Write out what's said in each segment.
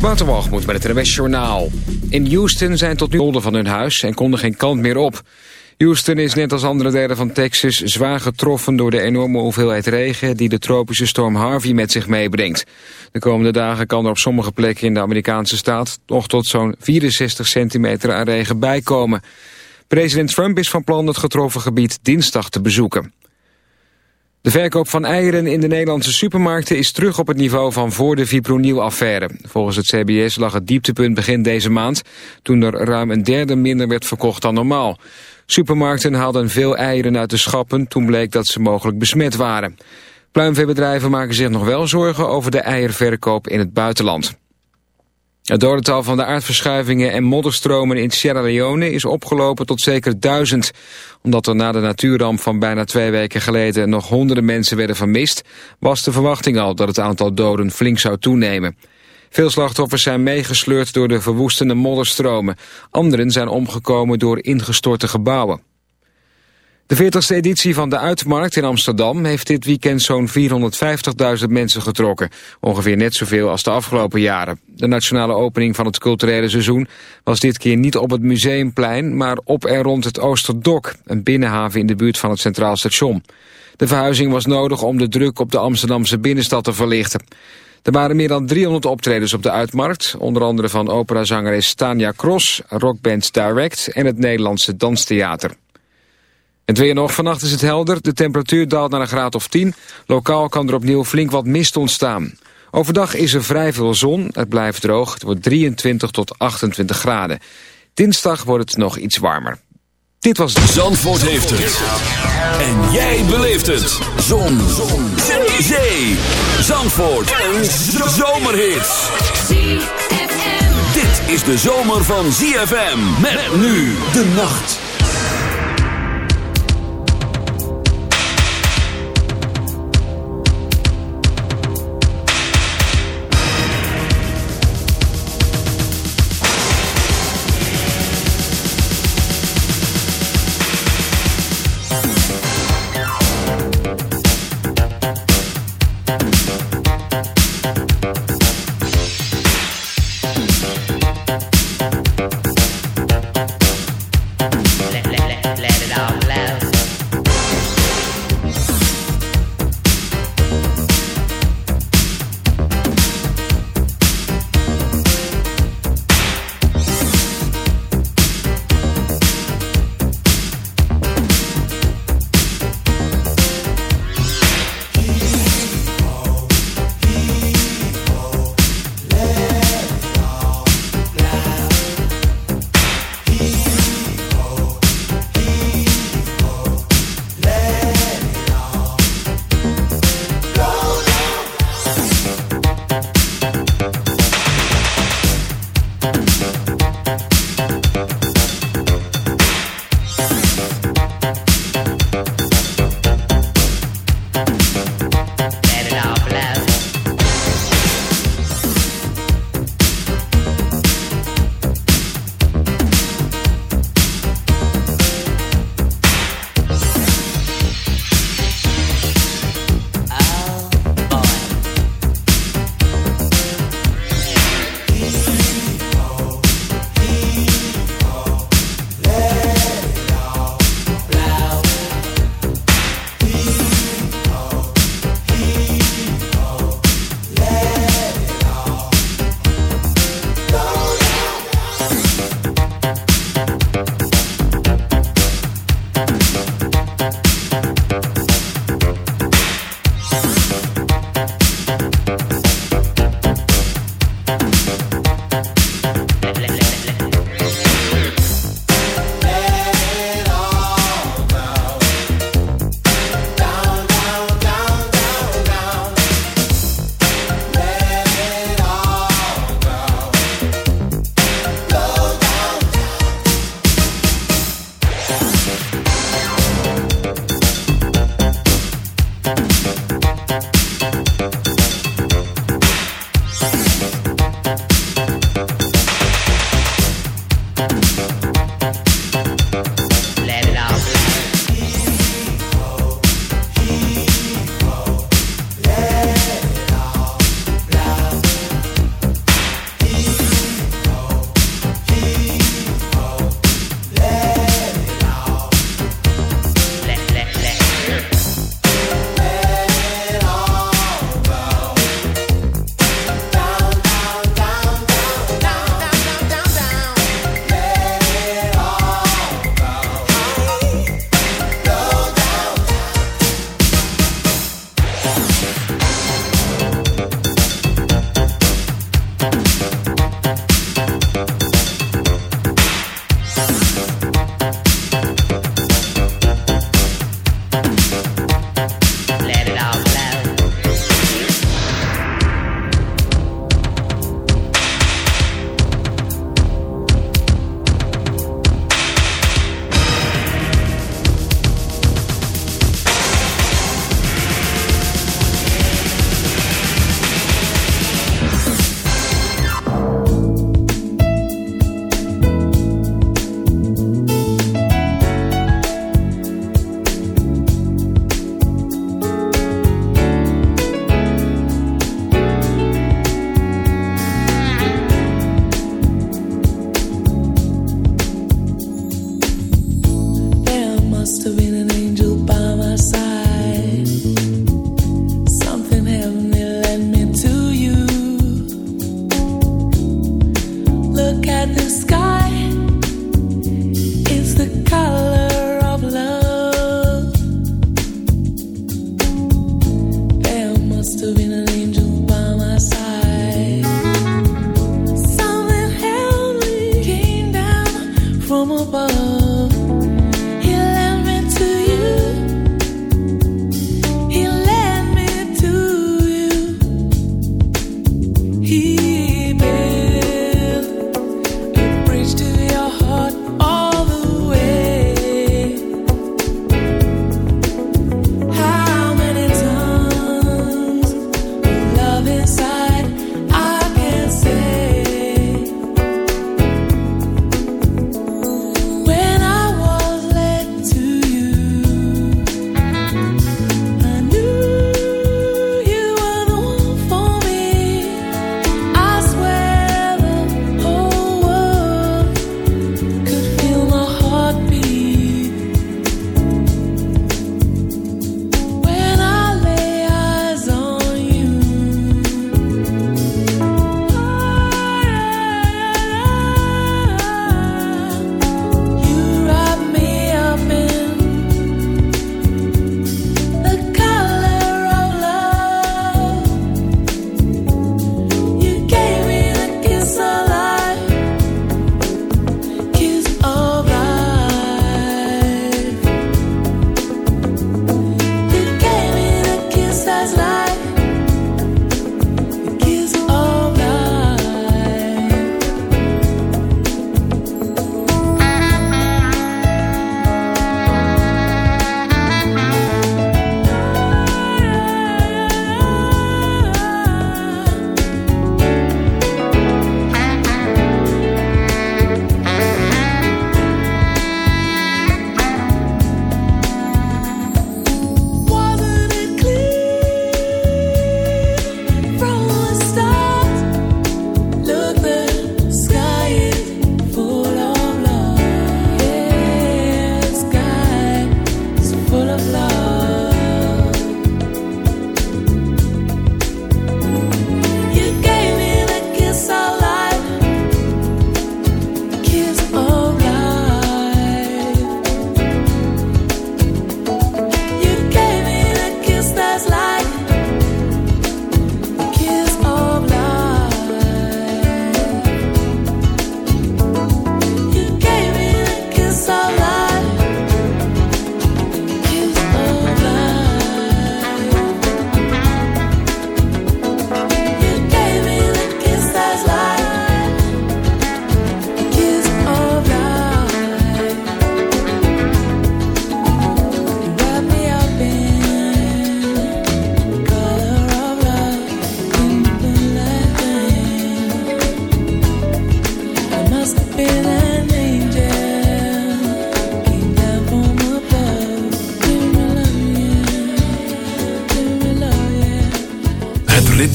Waterwalgemoed met het NWS Journaal. In Houston zijn tot nu van hun huis en konden geen kant meer op. Houston is net als andere delen van Texas zwaar getroffen door de enorme hoeveelheid regen die de tropische storm Harvey met zich meebrengt. De komende dagen kan er op sommige plekken in de Amerikaanse staat nog tot zo'n 64 centimeter aan regen bijkomen. President Trump is van plan het getroffen gebied dinsdag te bezoeken. De verkoop van eieren in de Nederlandse supermarkten is terug op het niveau van voor de Fipronil-affaire. Volgens het CBS lag het dieptepunt begin deze maand, toen er ruim een derde minder werd verkocht dan normaal. Supermarkten haalden veel eieren uit de schappen, toen bleek dat ze mogelijk besmet waren. Pluimveebedrijven maken zich nog wel zorgen over de eierverkoop in het buitenland. Het dodental van de aardverschuivingen en modderstromen in Sierra Leone is opgelopen tot zeker duizend. Omdat er na de natuurramp van bijna twee weken geleden nog honderden mensen werden vermist, was de verwachting al dat het aantal doden flink zou toenemen. Veel slachtoffers zijn meegesleurd door de verwoestende modderstromen. Anderen zijn omgekomen door ingestorte gebouwen. De 40ste editie van de Uitmarkt in Amsterdam heeft dit weekend zo'n 450.000 mensen getrokken. Ongeveer net zoveel als de afgelopen jaren. De nationale opening van het culturele seizoen was dit keer niet op het Museumplein, maar op en rond het Oosterdok, een binnenhaven in de buurt van het Centraal Station. De verhuizing was nodig om de druk op de Amsterdamse binnenstad te verlichten. Er waren meer dan 300 optredens op de Uitmarkt, onder andere van operazangeres Tanja Cross, rockband Direct en het Nederlandse Danstheater. Het weer nog, vannacht is het helder. De temperatuur daalt naar een graad of 10. Lokaal kan er opnieuw flink wat mist ontstaan. Overdag is er vrij veel zon. Het blijft droog. Het wordt 23 tot 28 graden. Dinsdag wordt het nog iets warmer. Dit was. Zandvoort heeft het. En jij beleeft het. Zon. zon. Zee. Zee. Zandvoort. Een zomerhit. Dit is de zomer van ZFM. Met nu de nacht.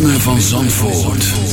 Van Zandvoort.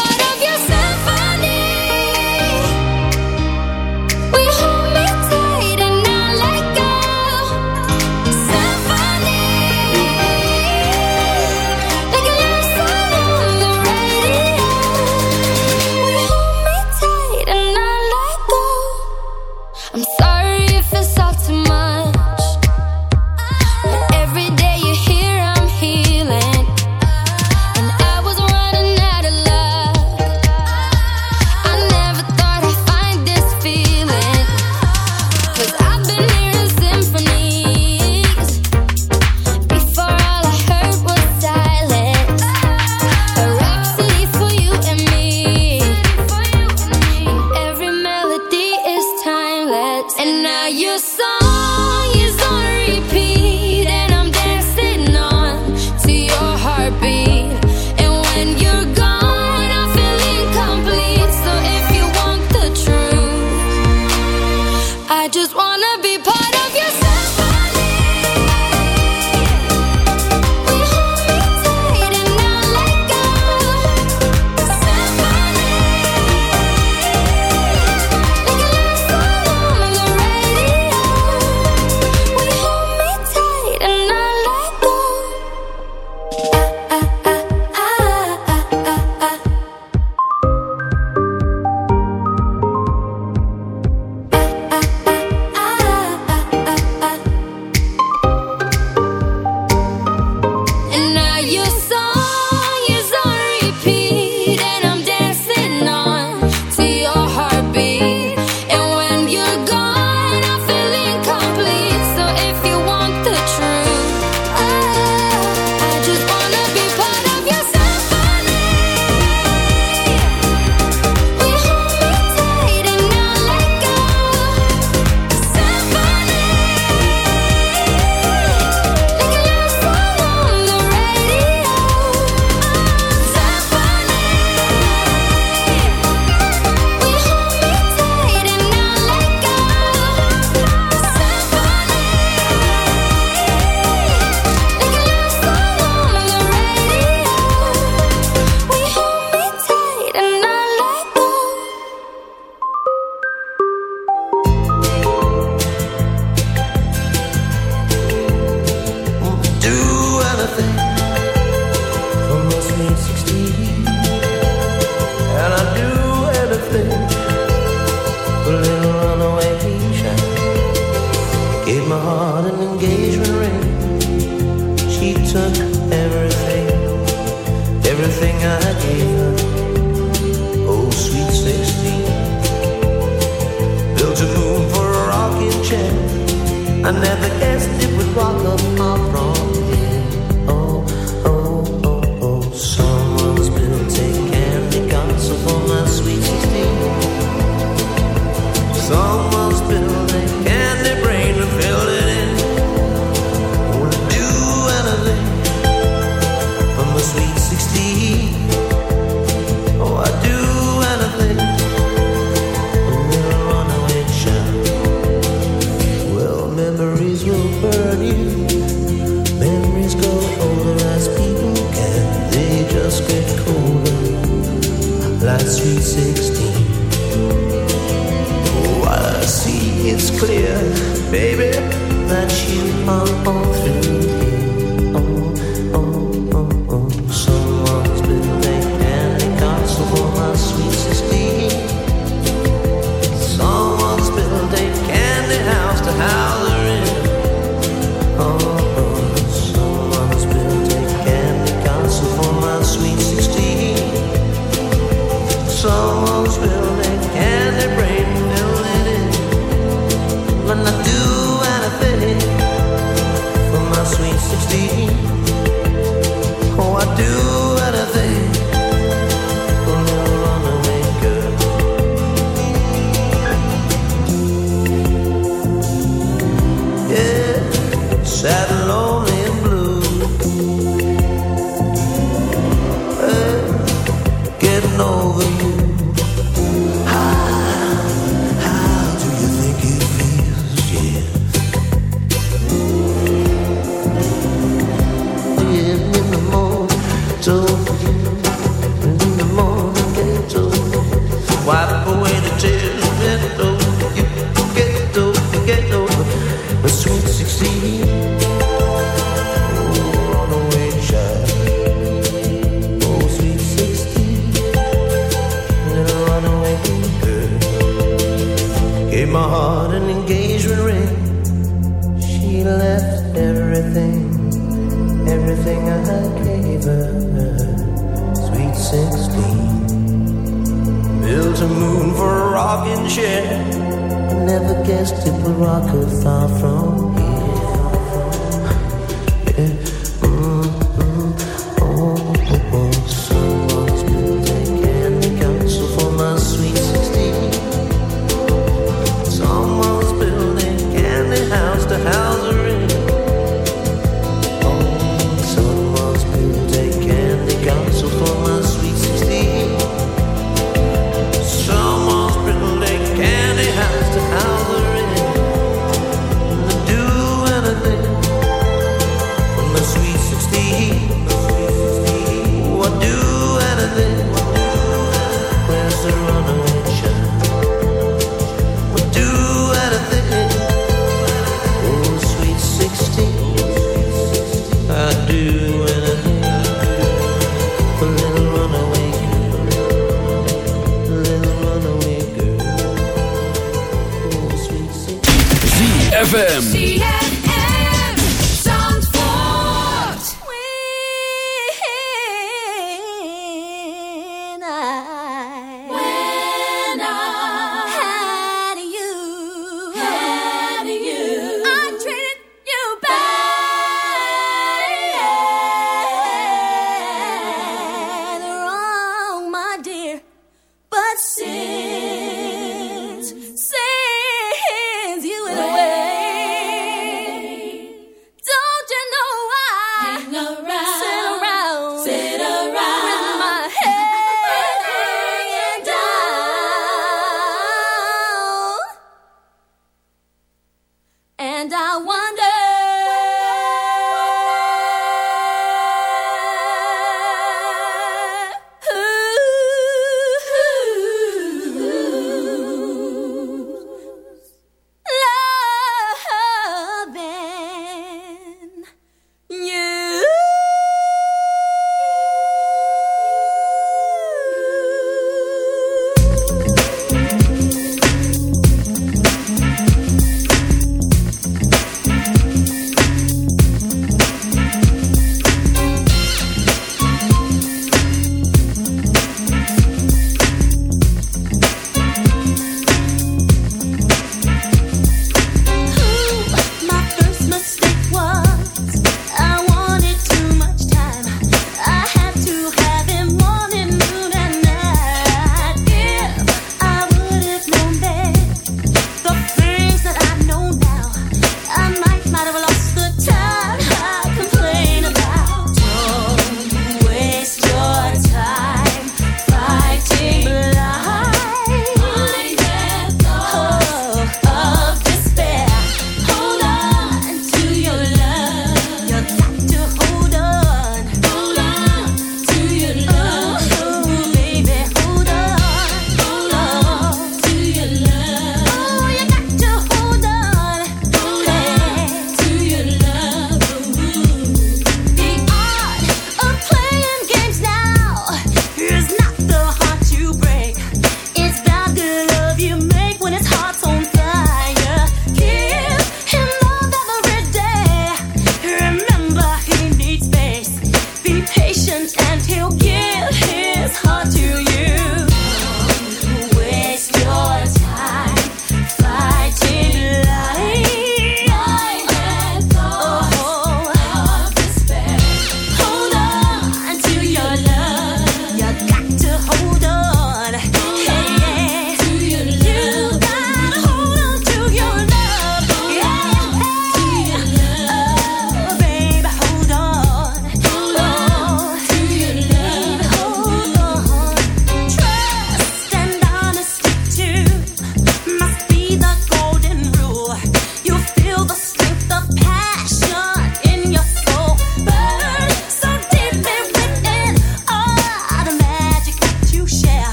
west to Baraka, far from.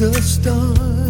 the stars.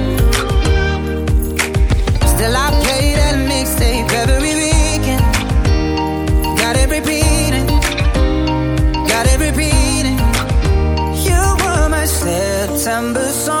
September song.